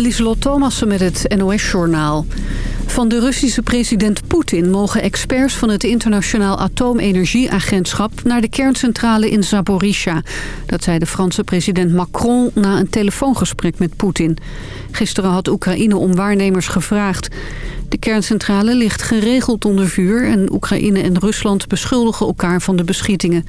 Lieselot Thomassen met het NOS-journaal. Van de Russische president Poetin mogen experts van het Internationaal Atoomenergieagentschap naar de kerncentrale in Zaporizhia. Dat zei de Franse president Macron na een telefoongesprek met Poetin. Gisteren had Oekraïne om waarnemers gevraagd. De kerncentrale ligt geregeld onder vuur en Oekraïne en Rusland beschuldigen elkaar van de beschietingen.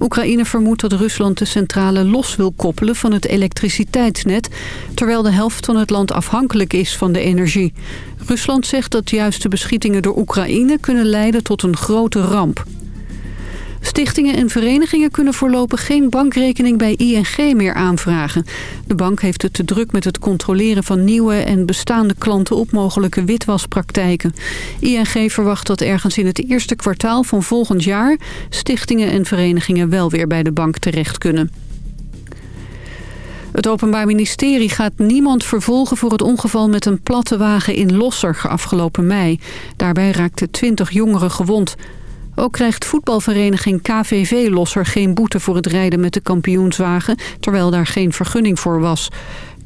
Oekraïne vermoedt dat Rusland de centrale los wil koppelen van het elektriciteitsnet, terwijl de helft van het land afhankelijk is van de energie. Rusland zegt dat juist de beschietingen door Oekraïne kunnen leiden tot een grote ramp. Stichtingen en verenigingen kunnen voorlopig geen bankrekening bij ING meer aanvragen. De bank heeft het te druk met het controleren van nieuwe en bestaande klanten op mogelijke witwaspraktijken. ING verwacht dat ergens in het eerste kwartaal van volgend jaar stichtingen en verenigingen wel weer bij de bank terecht kunnen. Het Openbaar Ministerie gaat niemand vervolgen voor het ongeval met een platte wagen in Losser afgelopen mei. Daarbij raakten 20 jongeren gewond. Ook krijgt voetbalvereniging KVV Losser geen boete voor het rijden met de kampioenswagen, terwijl daar geen vergunning voor was.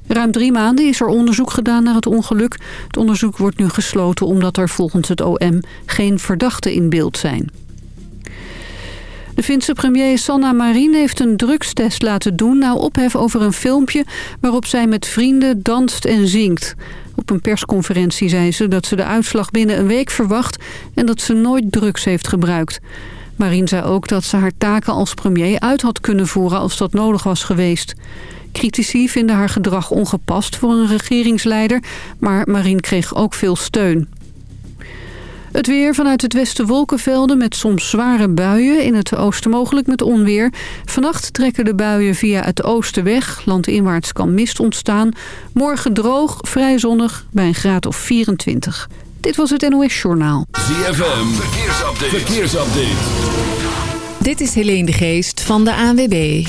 Ruim drie maanden is er onderzoek gedaan naar het ongeluk. Het onderzoek wordt nu gesloten omdat er volgens het OM geen verdachten in beeld zijn. De Finse premier Sanna Marin heeft een drugstest laten doen... na ophef over een filmpje waarop zij met vrienden danst en zingt. Op een persconferentie zei ze dat ze de uitslag binnen een week verwacht... en dat ze nooit drugs heeft gebruikt. Marin zei ook dat ze haar taken als premier uit had kunnen voeren... als dat nodig was geweest. Critici vinden haar gedrag ongepast voor een regeringsleider... maar Marin kreeg ook veel steun. Het weer vanuit het westen wolkenvelden met soms zware buien. In het oosten mogelijk met onweer. Vannacht trekken de buien via het oosten weg. Landinwaarts kan mist ontstaan. Morgen droog, vrij zonnig bij een graad of 24. Dit was het NOS Journaal. ZFM, verkeersupdate. verkeersupdate. Dit is Helene de Geest van de ANWB.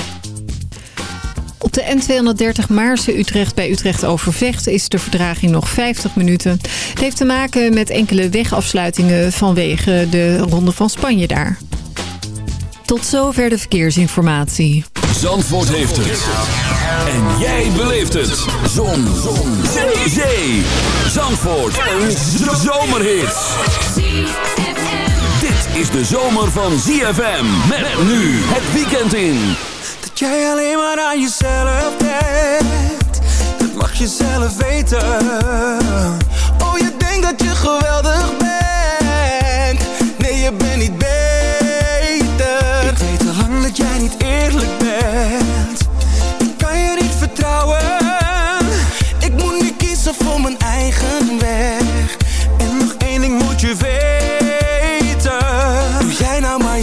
Op de N230 Maarse-Utrecht bij Utrecht Overvecht is de verdraging nog 50 minuten. Het heeft te maken met enkele wegafsluitingen vanwege de Ronde van Spanje daar. Tot zover de verkeersinformatie. Zandvoort heeft het. En jij beleeft het. Zon. Zon. Zee. Zandvoort. Een zomerhit. Dit is de zomer van ZFM. Met nu het weekend in. Jij alleen maar aan jezelf denkt? Dat mag je zelf weten. Oh, je denkt dat je geweldig bent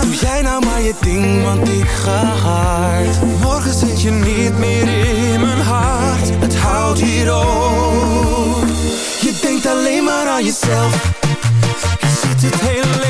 Doe jij nou maar je ding, want ik ga hard. Morgen zit je niet meer in mijn hart. Het houdt hier op. Je denkt alleen maar aan jezelf. Je ziet het hele leven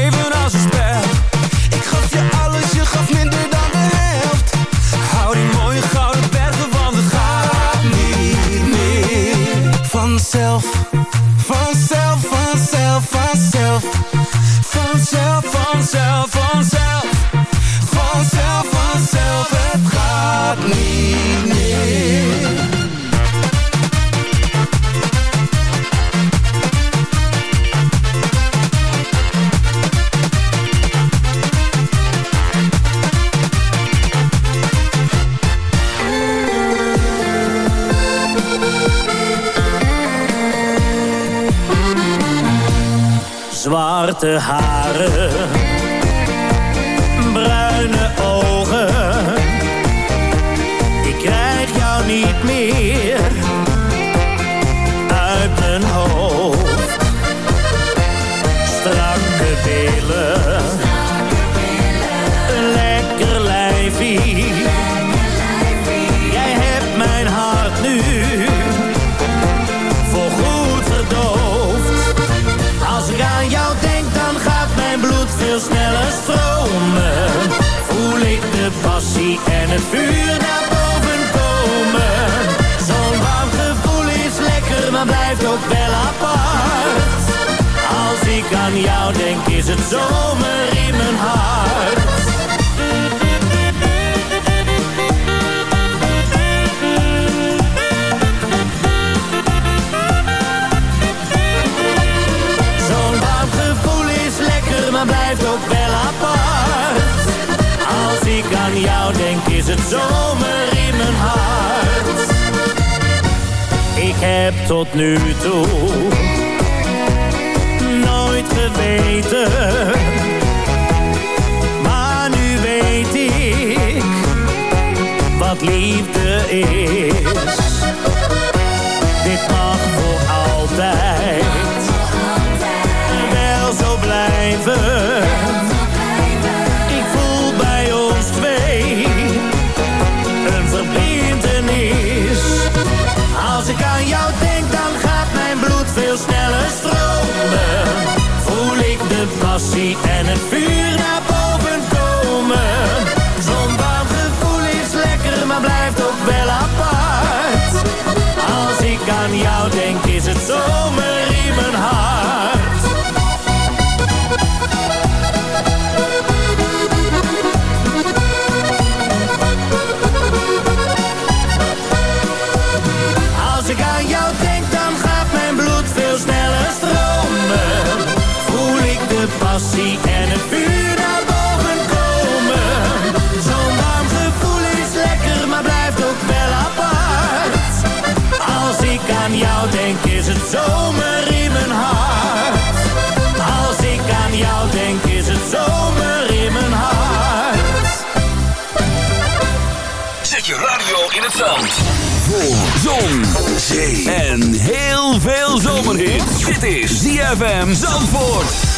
De haren. veel sneller stromen. Voel ik de passie en het vuur naar boven komen. Zo'n warm gevoel is lekker, maar blijft ook wel apart. Als ik aan jou denk, is het zomer in mijn hart. zomer in mijn hart. Ik heb tot nu toe nooit geweten. Maar nu weet ik wat liefde is. Dit mag voor altijd. passie en het vuur. zomer in mijn hart. Als ik aan jou denk, is het zomer in mijn hart. Zet je radio in het zand. Voor zon, zee en heel veel zomerhit. Dit is ZFM Zandvoort.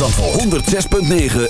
Zandvoort. ZFM Zandvoort. 106.9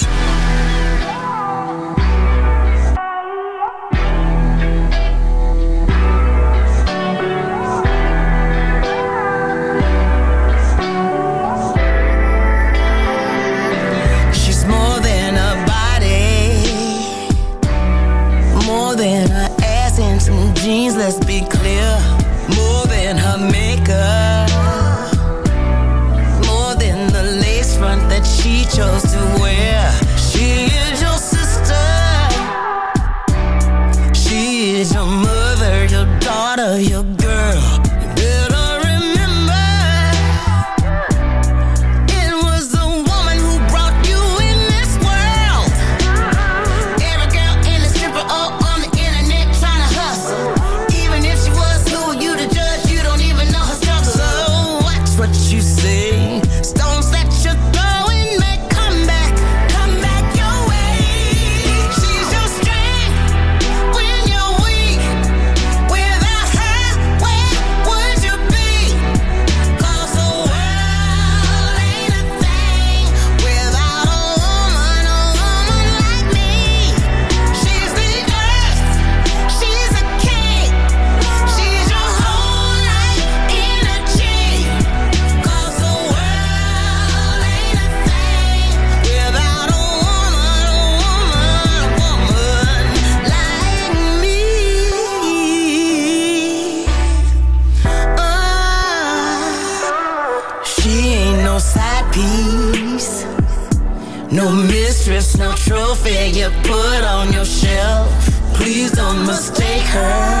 mistake her.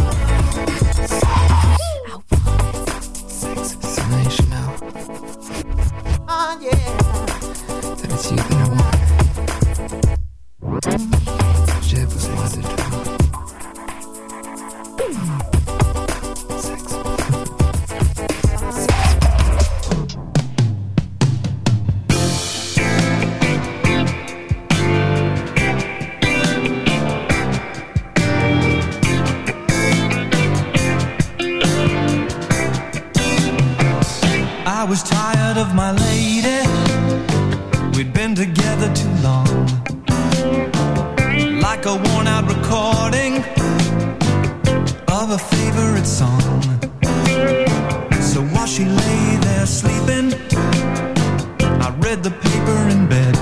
Read the paper in bed.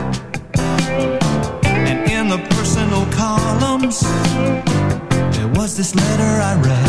And in the personal columns, there was this letter I read.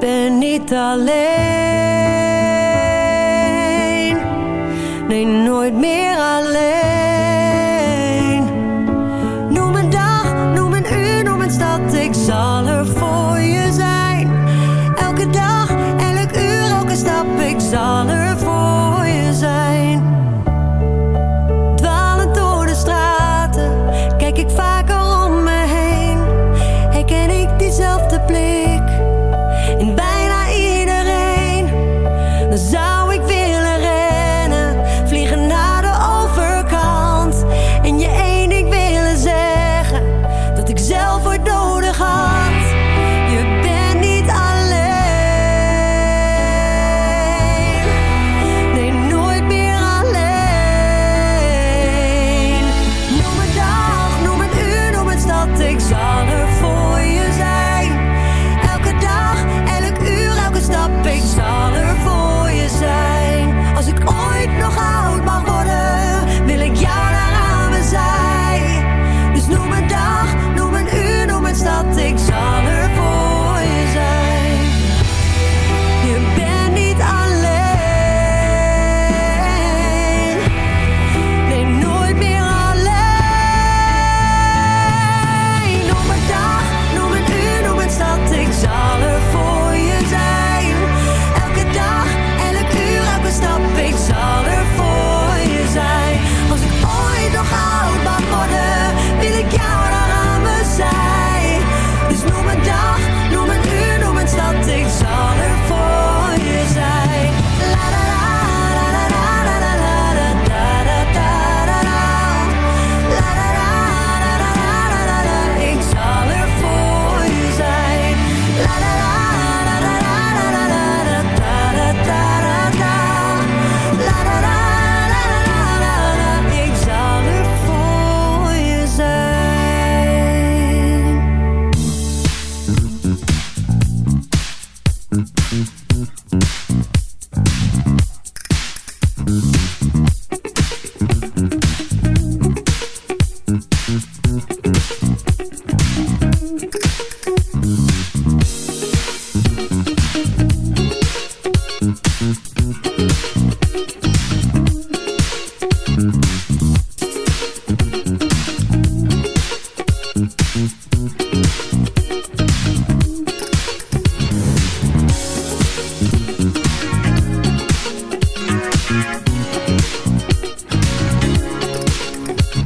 ben niet alleen.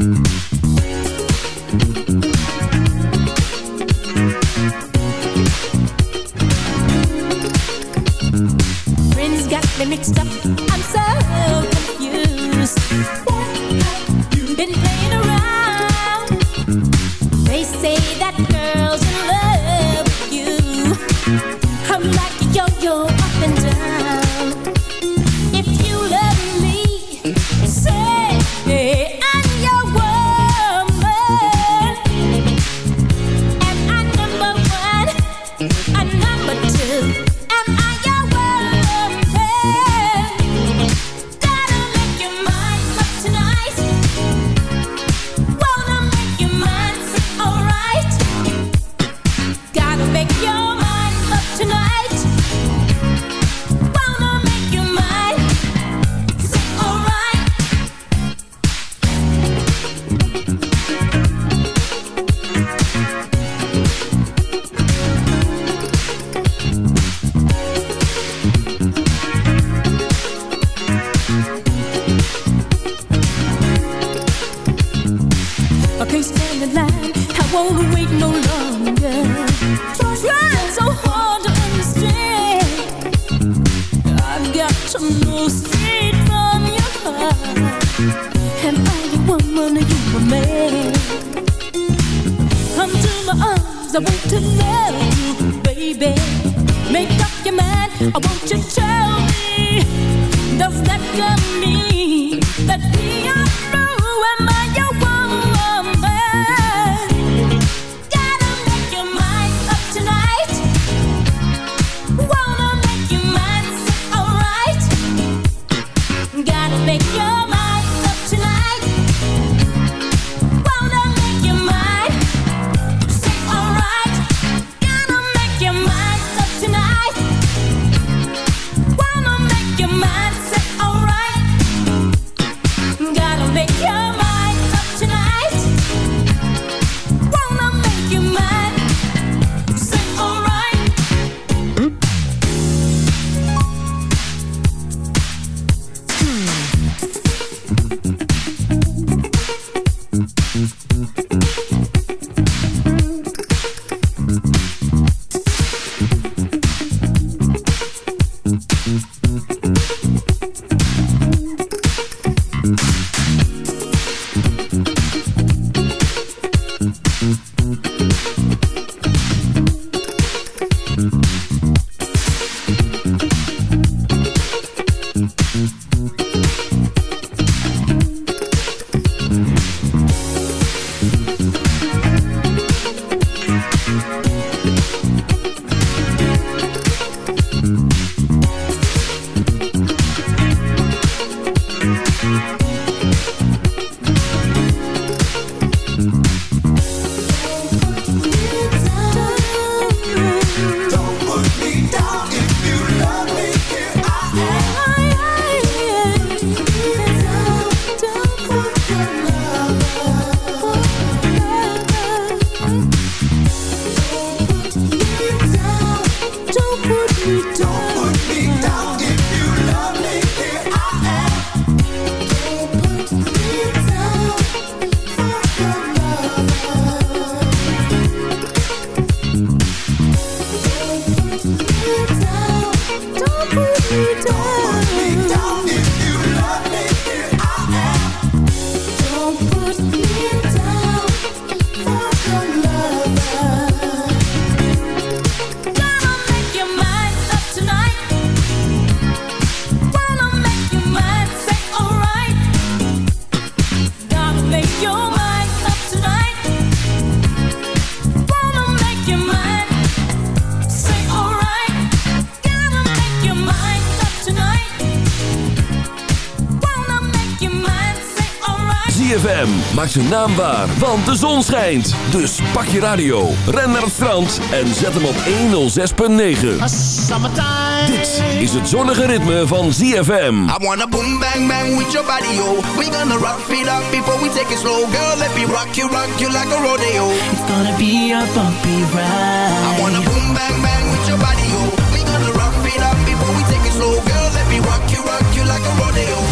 Mm-hmm. Zijn naam waar, want de zon schijnt. Dus pak je radio, ren naar het strand en zet hem op 106.9. Dit is het zonnige ritme van ZFM. I wanna boom bang bang with your body, yo. We gonna rock it up before we take it slow. Girl, let me rock you, rock you like a rodeo. It's gonna be a bumpy ride. I wanna boom bang bang with your body, yo. We gonna rock it up before we take it slow. Girl, let me rock you, rock you like a rodeo.